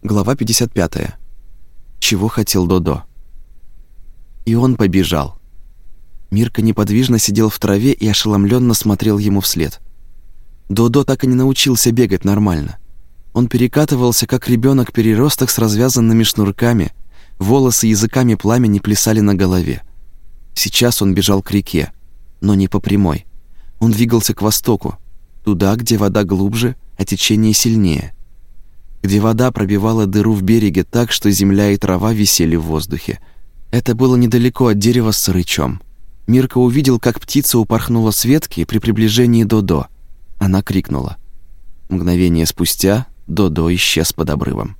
Глава 55. Чего хотел Додо? И он побежал. Мирка неподвижно сидел в траве и ошеломленно смотрел ему вслед. Додо так и не научился бегать нормально. Он перекатывался, как ребенок переросток с развязанными шнурками, волосы языками пламени плясали на голове. Сейчас он бежал к реке, но не по прямой. Он двигался к востоку, туда, где вода глубже, а течение сильнее — где вода пробивала дыру в береге так, что земля и трава висели в воздухе. Это было недалеко от дерева с сырычом. Мирка увидел, как птица упорхнула с ветки при приближении Додо. Она крикнула. Мгновение спустя Додо исчез под обрывом.